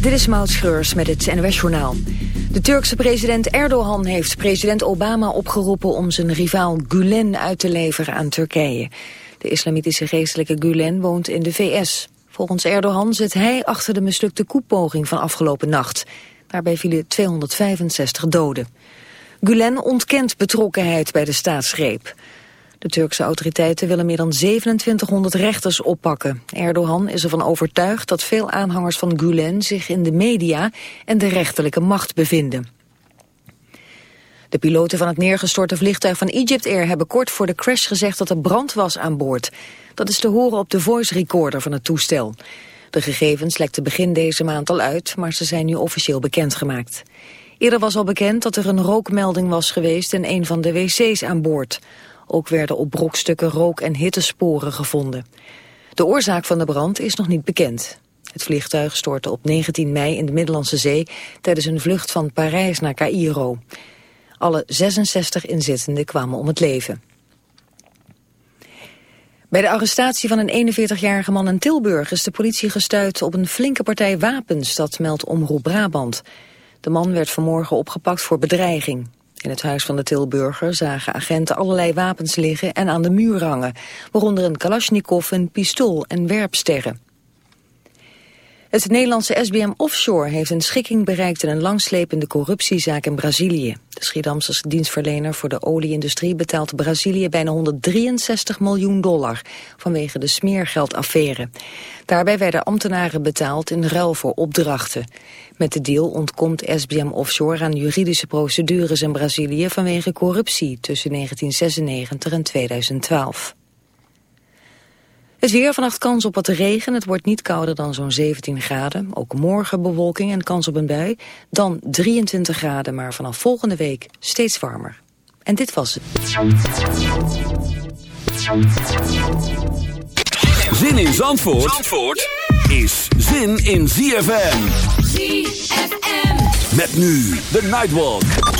Dit is Maud Schreurs met het NOS-journaal. De Turkse president Erdogan heeft president Obama opgeroepen... om zijn rivaal Gulen uit te leveren aan Turkije. De islamitische geestelijke Gulen woont in de VS. Volgens Erdogan zit hij achter de mislukte koepoging van afgelopen nacht. Daarbij vielen 265 doden. Gulen ontkent betrokkenheid bij de staatsgreep. De Turkse autoriteiten willen meer dan 2700 rechters oppakken. Erdogan is ervan overtuigd dat veel aanhangers van Gulen zich in de media en de rechterlijke macht bevinden. De piloten van het neergestorte vliegtuig van Egypt Air hebben kort voor de crash gezegd dat er brand was aan boord. Dat is te horen op de voice recorder van het toestel. De gegevens lekten begin deze maand al uit, maar ze zijn nu officieel bekendgemaakt. Eerder was al bekend dat er een rookmelding was geweest in een van de wc's aan boord. Ook werden op brokstukken rook- en hittesporen gevonden. De oorzaak van de brand is nog niet bekend. Het vliegtuig stortte op 19 mei in de Middellandse Zee tijdens een vlucht van Parijs naar Cairo. Alle 66 inzittenden kwamen om het leven. Bij de arrestatie van een 41-jarige man in Tilburg is de politie gestuurd op een flinke partij wapens, dat meldt Omroep Brabant. De man werd vanmorgen opgepakt voor bedreiging. In het huis van de Tilburger zagen agenten allerlei wapens liggen en aan de muur hangen, waaronder een kalasjnikov, een pistool en werpsterren. Het Nederlandse SBM Offshore heeft een schikking bereikt in een langslepende corruptiezaak in Brazilië. De Schiedamse dienstverlener voor de olieindustrie betaalt Brazilië bijna 163 miljoen dollar vanwege de smeergeldaffaire. Daarbij werden ambtenaren betaald in ruil voor opdrachten. Met de deal ontkomt SBM Offshore aan juridische procedures in Brazilië vanwege corruptie tussen 1996 en 2012. Het weer, vannacht kans op wat regen. Het wordt niet kouder dan zo'n 17 graden. Ook morgen bewolking en kans op een bui. Dan 23 graden, maar vanaf volgende week steeds warmer. En dit was het. Zin in Zandvoort, Zandvoort is zin in ZFM. ZFM. Met nu de Nightwalk.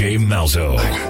DJ Malzo.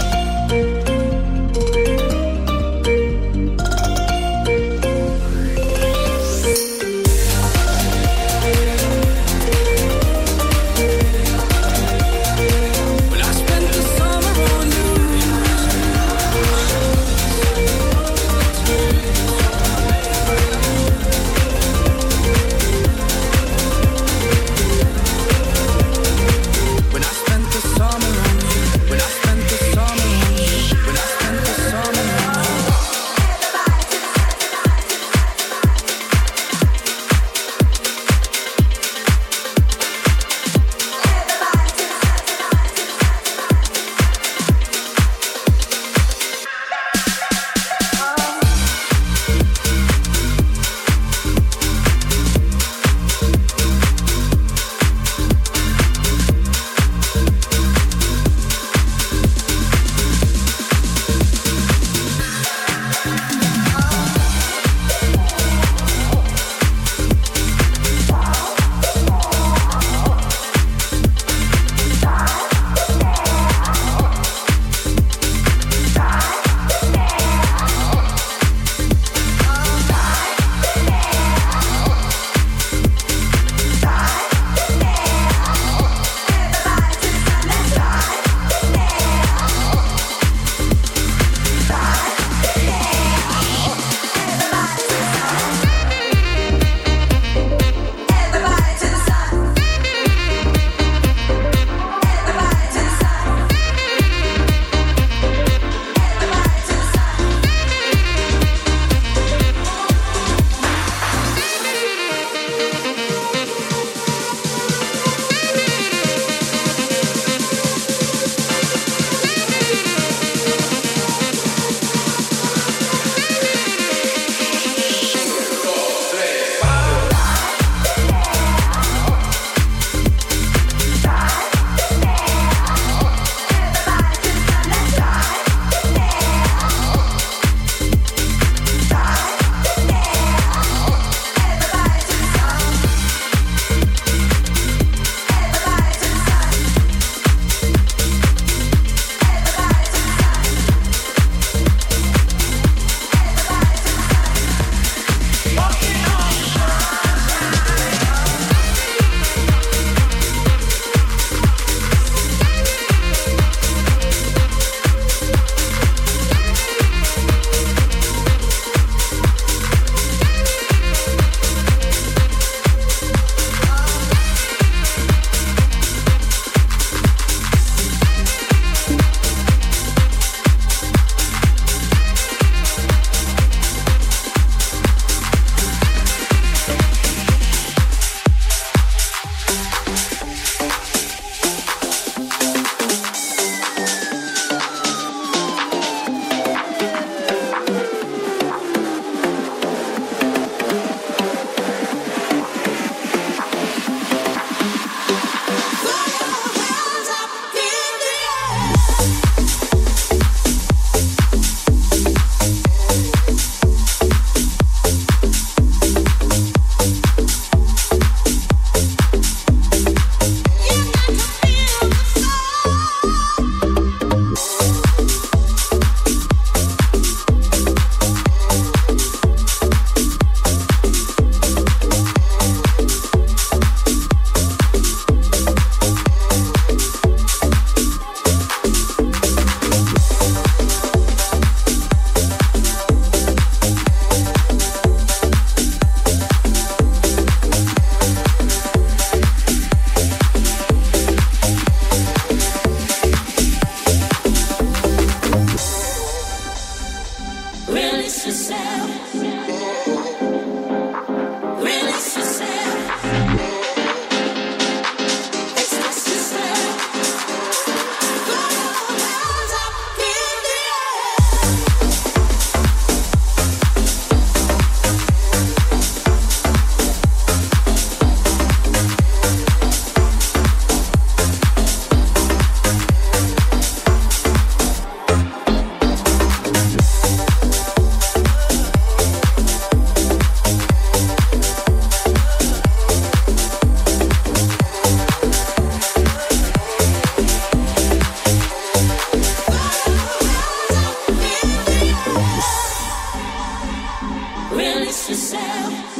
céu.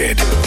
did.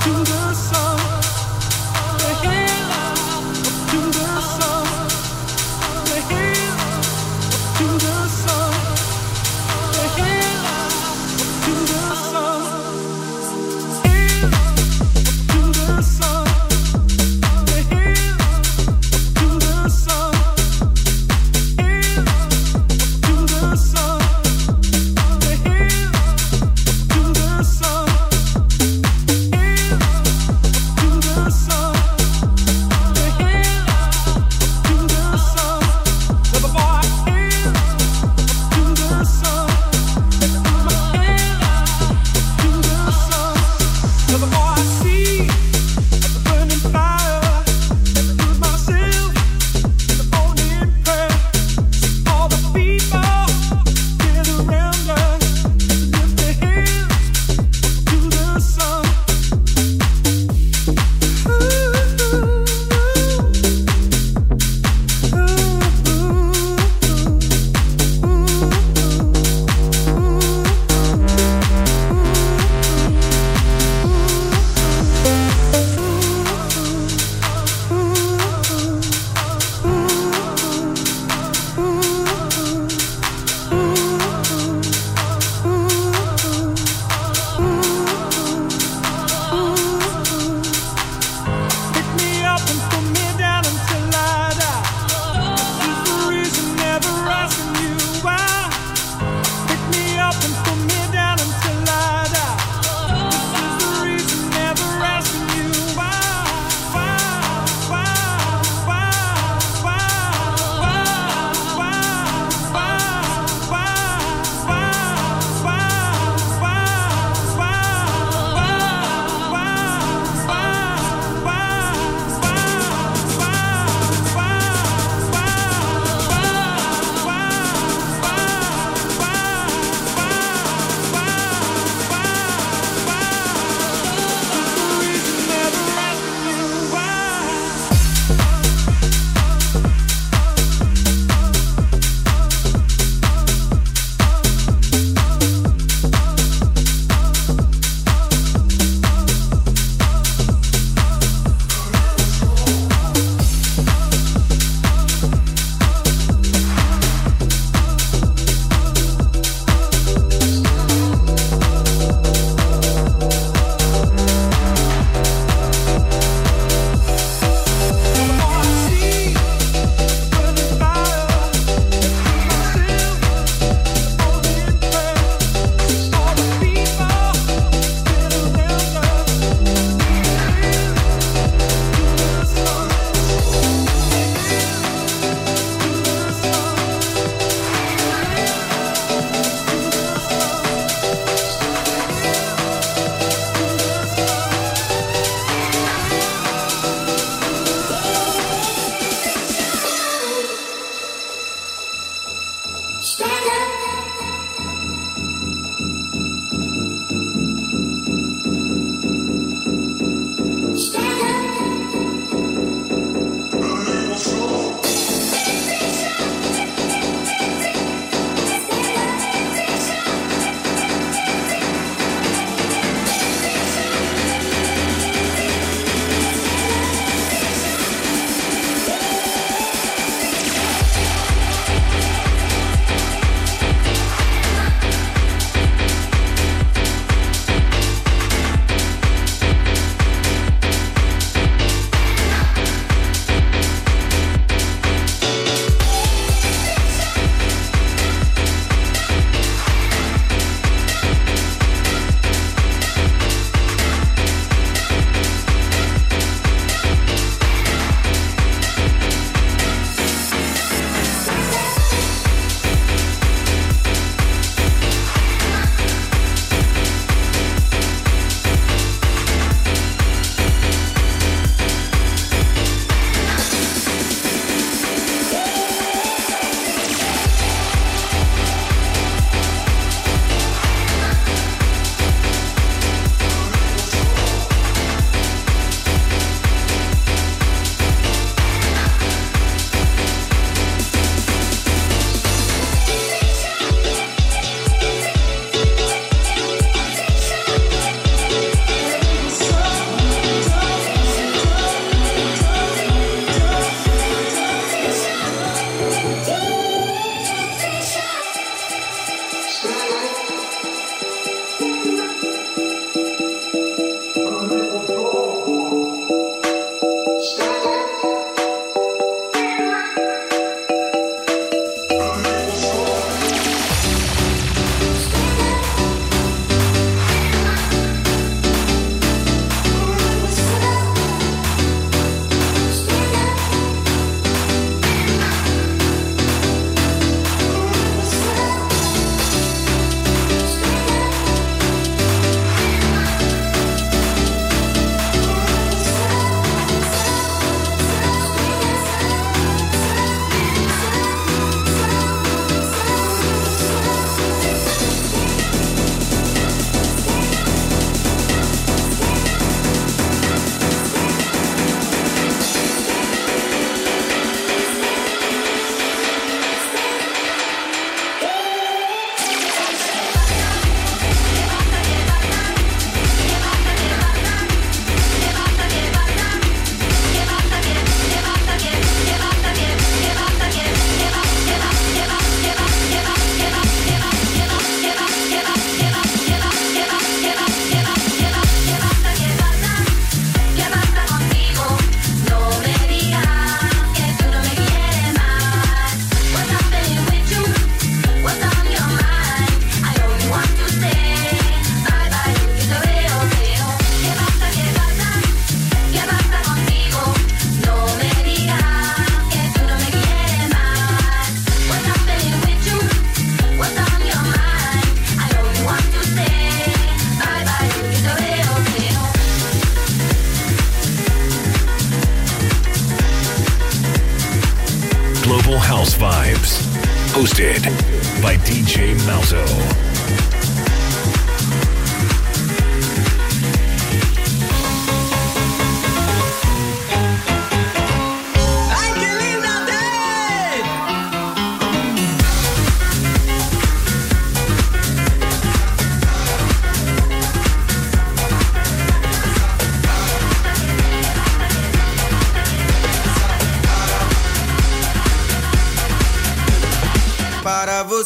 to the